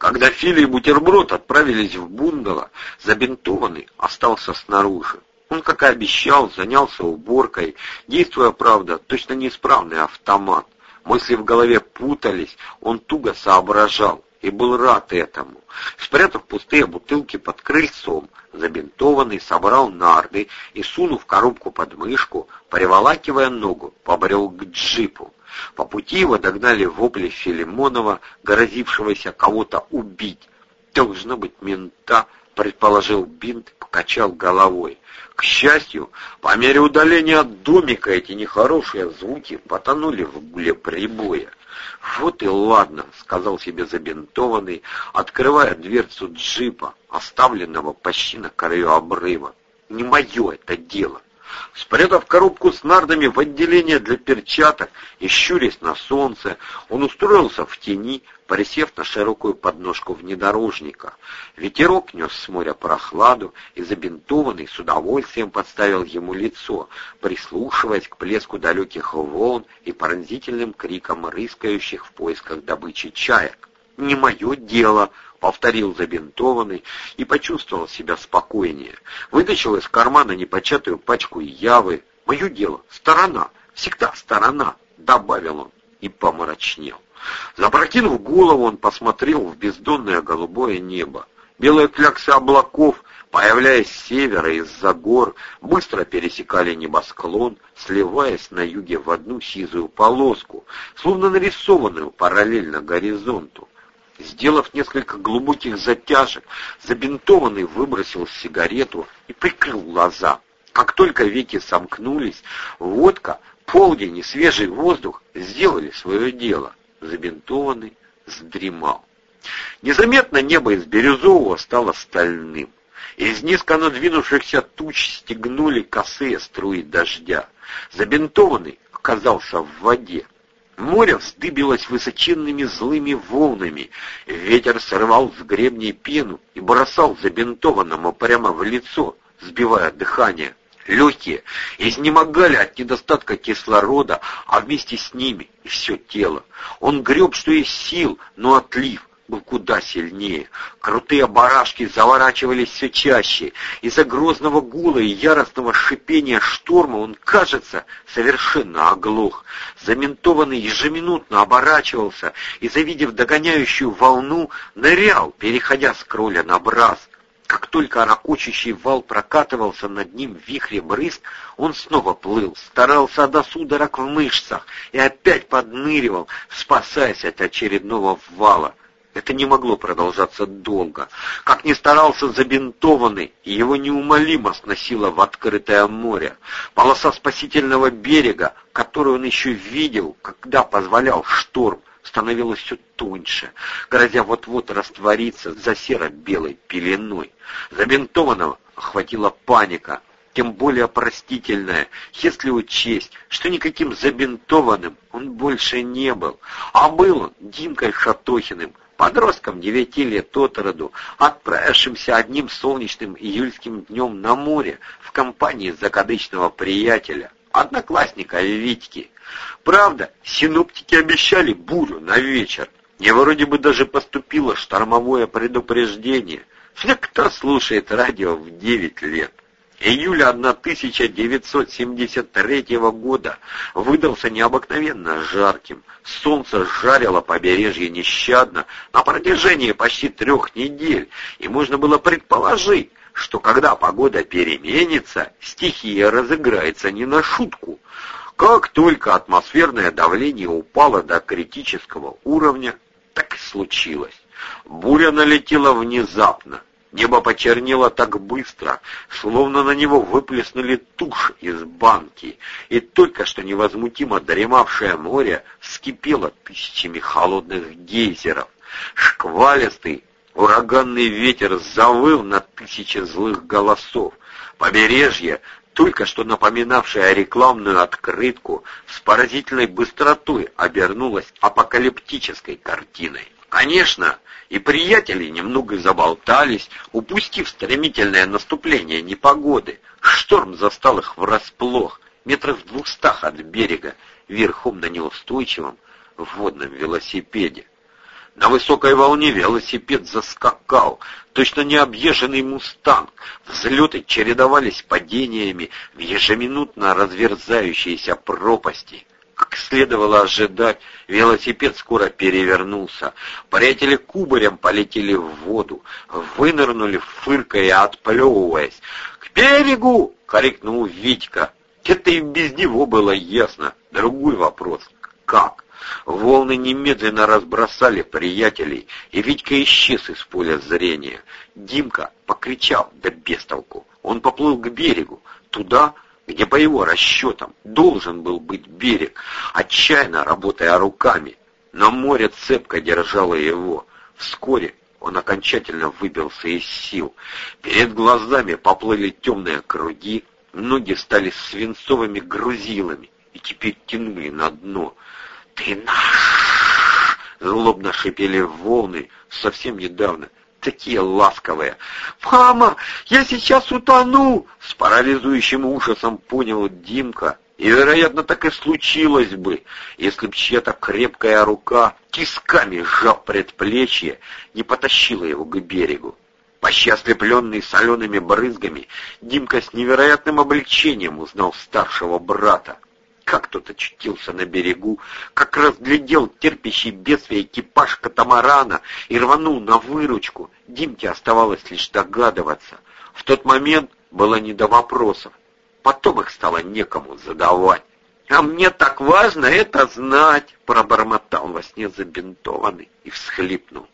Когда Фили и Бутерброд отправились в бунгало, забинтованный остался снаружи. Он, как и обещал, занялся уборкой, действуя, правда, точно неисправный автомат. Мысли в голове путались, он туго соображал и был рад этому. Спрятав пустые бутылки под крыльцом, забинтованный собрал нарды и, сунув коробку под мышку, приволакивая ногу, побрел к джипу. По пути его догнали вопли Филимонова, грозившегося кого-то убить. Должно быть мента, предположил Бинт, покачал головой. К счастью, по мере удаления от домика эти нехорошие звуки потонули в гуле прибоя. «Вот и ладно», — сказал себе забинтованный, открывая дверцу джипа, оставленного почти на краю обрыва. «Не мое это дело. Спрятав коробку с нардами в отделение для перчаток и щурясь на солнце, он устроился в тени, присев на широкую подножку внедорожника. Ветерок нес с моря прохладу, и забинтованный с удовольствием подставил ему лицо, прислушиваясь к плеску далеких волн и пронзительным крикам рыскающих в поисках добычи чаек. «Не мое дело!» — повторил забинтованный и почувствовал себя спокойнее. Вытащил из кармана непочатую пачку явы. «Мое дело, сторона, всегда сторона», — добавил он и помрачнел. Запрокинув голову, он посмотрел в бездонное голубое небо. Белые кляксы облаков, появляясь с севера из-за гор, быстро пересекали небосклон, сливаясь на юге в одну сизую полоску, словно нарисованную параллельно горизонту. Сделав несколько глубоких затяжек, забинтованный выбросил сигарету и прикрыл глаза. Как только веки сомкнулись, водка, полдень и свежий воздух сделали свое дело. Забинтованный сдремал. Незаметно небо из бирюзового стало стальным. Из низко надвинувшихся туч стегнули косые струи дождя. Забинтованный оказался в воде. Море вздыбилось высоченными злыми волнами, ветер срывал с гребней пену и бросал забинтованному прямо в лицо, сбивая дыхание. Легкие изнемогали от недостатка кислорода, а вместе с ними и все тело. Он греб, что есть сил, но отлив был куда сильнее. Крутые барашки заворачивались все чаще. Из-за грозного гула и яростного шипения шторма он, кажется, совершенно оглох. Заментованный ежеминутно оборачивался и, завидев догоняющую волну, нырял, переходя с кроля на браз. Как только ракочущий вал прокатывался над ним в вихре брызг, он снова плыл, старался до судорог в мышцах и опять подныривал, спасаясь от очередного вала. Это не могло продолжаться долго. Как ни старался забинтованный, его неумолимо сносило в открытое море. Полоса спасительного берега, которую он еще видел, когда позволял шторм, становилась все тоньше, грозя вот-вот раствориться за серо-белой пеленой. Забинтованного охватила паника, тем более простительная, если учесть, что никаким забинтованным он больше не был, а был он Димкой Шатохиным, подростком девяти лет от роду, отправившимся одним солнечным июльским днем на море в компании закадычного приятеля, одноклассника Витьки. Правда, синоптики обещали бурю на вечер, и вроде бы даже поступило штормовое предупреждение. Кто слушает радио в девять лет? Июля 1973 года выдался необыкновенно жарким. Солнце жарило побережье нещадно на протяжении почти трех недель, и можно было предположить, что когда погода переменится, стихия разыграется не на шутку. Как только атмосферное давление упало до критического уровня, так и случилось. Буря налетела внезапно, Небо почернело так быстро, словно на него выплеснули тушь из банки, и только что невозмутимо дремавшее море вскипело тысячами холодных гейзеров. Шквалистый, ураганный ветер завыл на тысячи злых голосов. Побережье, только что напоминавшее рекламную открытку, с поразительной быстротой обернулось апокалиптической картиной. Конечно, и приятели немного заболтались, упустив стремительное наступление непогоды. Шторм застал их врасплох, метров в двухстах от берега, верхом на неустойчивом водном велосипеде. На высокой волне велосипед заскакал, точно необъезженный мустанг. Взлеты чередовались падениями в ежеминутно разверзающиеся пропасти. Как следовало ожидать, велосипед скоро перевернулся. Приятели кубарем полетели в воду, вынырнули, фыркая и отплевываясь. «К берегу!» — крикнул Витька. Это и без него было ясно. Другой вопрос — как? Волны немедленно разбросали приятелей, и Витька исчез из поля зрения. Димка покричал, да без толку. Он поплыл к берегу, туда, где по его расчетам должен был быть берег, отчаянно работая руками. Но море цепко держало его. Вскоре он окончательно выбился из сил. Перед глазами поплыли темные круги, ноги стали свинцовыми грузилами и теперь тянули на дно. «Ты наш!» — злобно шипели волны совсем недавно, такие ласковые. «Мама, я сейчас утону!» — с парализующим ужасом понял Димка. И, вероятно, так и случилось бы, если б чья-то крепкая рука, тисками сжав предплечье, не потащила его к берегу. Почти солеными брызгами, Димка с невероятным облегчением узнал старшего брата как тот очутился на берегу, как разглядел терпящий бедствие экипаж катамарана и рванул на выручку, Димке оставалось лишь догадываться. В тот момент было не до вопросов. Потом их стало некому задавать. «А мне так важно это знать!» — пробормотал во сне забинтованный и всхлипнул.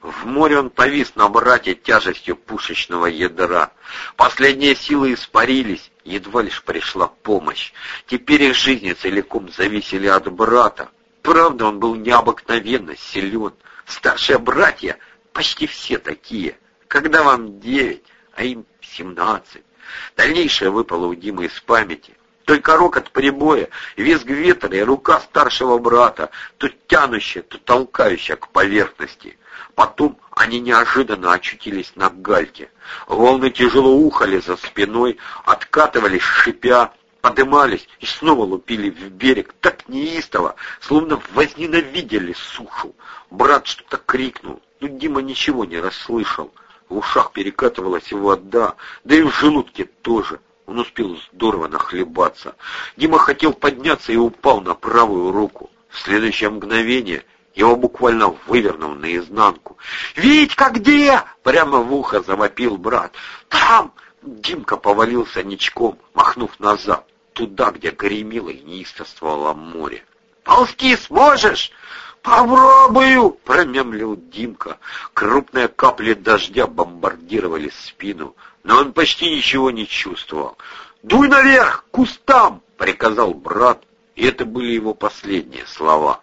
В море он повис на брате тяжестью пушечного ядра. Последние силы испарились, едва лишь пришла помощь. Теперь их жизни целиком зависели от брата. Правда, он был необыкновенно силен. Старшие братья почти все такие. Когда вам девять, а им семнадцать. Дальнейшее выпало у Димы из памяти. Только рокот прибоя, визг ветра и рука старшего брата, то тянущая, то толкающая к поверхности. Потом они неожиданно очутились на гальке. Волны тяжело ухали за спиной, откатывались, шипя, подымались и снова лупили в берег так неистово, словно возненавидели сушу. Брат что-то крикнул, но Дима ничего не расслышал. В ушах перекатывалась вода, да и в желудке тоже. Он успел здорово нахлебаться. Дима хотел подняться и упал на правую руку. В следующее мгновение его буквально вывернул наизнанку. «Витька где?» — прямо в ухо завопил брат. «Там!» — Димка повалился ничком, махнув назад, туда, где гремело и неистовствовало море. «Ползти сможешь?» «Попробую!» — промямлил Димка. Крупные капли дождя бомбардировали спину, но он почти ничего не чувствовал. «Дуй наверх, кустам!» — приказал брат, и это были его последние слова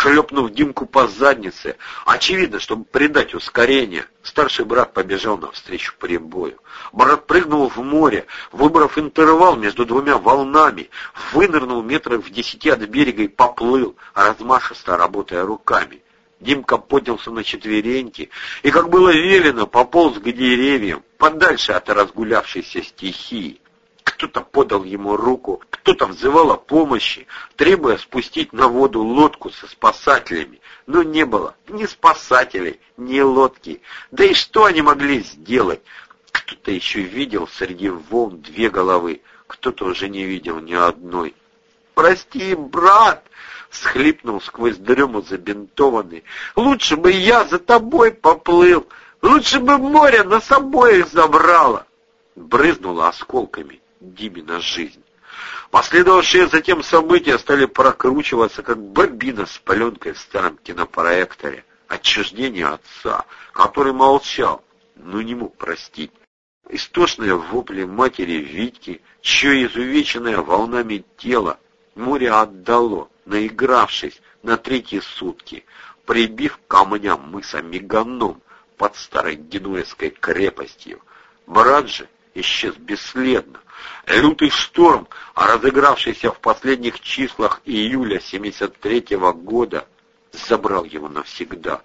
шлепнув Димку по заднице, очевидно, чтобы придать ускорение, старший брат побежал навстречу прибою. Брат прыгнул в море, выбрав интервал между двумя волнами, вынырнул метров в десяти от берега и поплыл, размашисто работая руками. Димка поднялся на четвереньки и, как было велено, пополз к деревьям, подальше от разгулявшейся стихии. Кто-то подал ему руку, кто-то взывал о помощи, требуя спустить на воду лодку со спасателями. Но не было ни спасателей, ни лодки. Да и что они могли сделать? Кто-то еще видел среди волн две головы, кто-то уже не видел ни одной. «Прости, брат!» — схлипнул сквозь дрему забинтованный. «Лучше бы я за тобой поплыл! Лучше бы море нас обоих забрало!» Брызнуло осколками Димина жизнь. Последовавшие затем события стали прокручиваться, как бобина с пленкой в старом кинопроекторе. Отчуждение отца, который молчал, но не мог простить. Истошные вопли матери Витьки, чье изувеченное волнами тело море отдало, наигравшись на третьи сутки, прибив камням мыса Меганом под старой генуэзской крепостью. Брат же исчез бесследно. Лютый шторм, разыгравшийся в последних числах июля 73-го года, забрал его навсегда.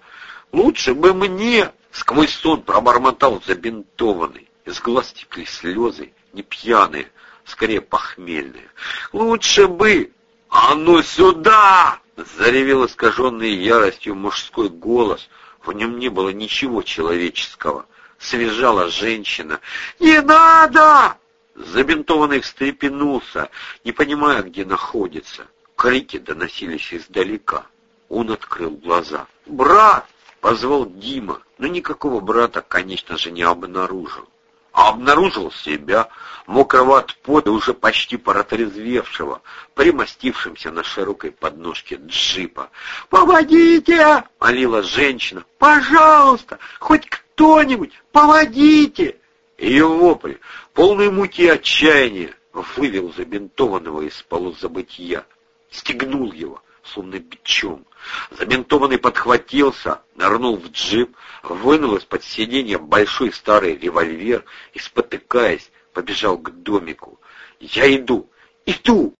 «Лучше бы мне!» — сквозь сон пробормотал забинтованный. Из глаз текли слезы, не пьяные, скорее похмельные. «Лучше бы! А ну сюда!» Заревел искаженный яростью мужской голос. В нем не было ничего человеческого. Свежала женщина. «Не надо!» Забинтованный встрепенулся, не понимая, где находится. Крики доносились издалека. Он открыл глаза. «Брат!» — позвал Дима, но никакого брата, конечно же, не обнаружил. А обнаружил себя, мокрого от пота, уже почти протрезвевшего, примостившимся на широкой подножке джипа. «Помогите!» — молила женщина. «Пожалуйста, хоть кто-нибудь, помогите!» Ее вопль, полный муки отчаяния, вывел забинтованного из полузабытия, стегнул его, словно бичом. Забинтованный подхватился, нырнул в джип, вынул из-под сиденья большой старый револьвер и, спотыкаясь, побежал к домику. «Я иду! Иду!»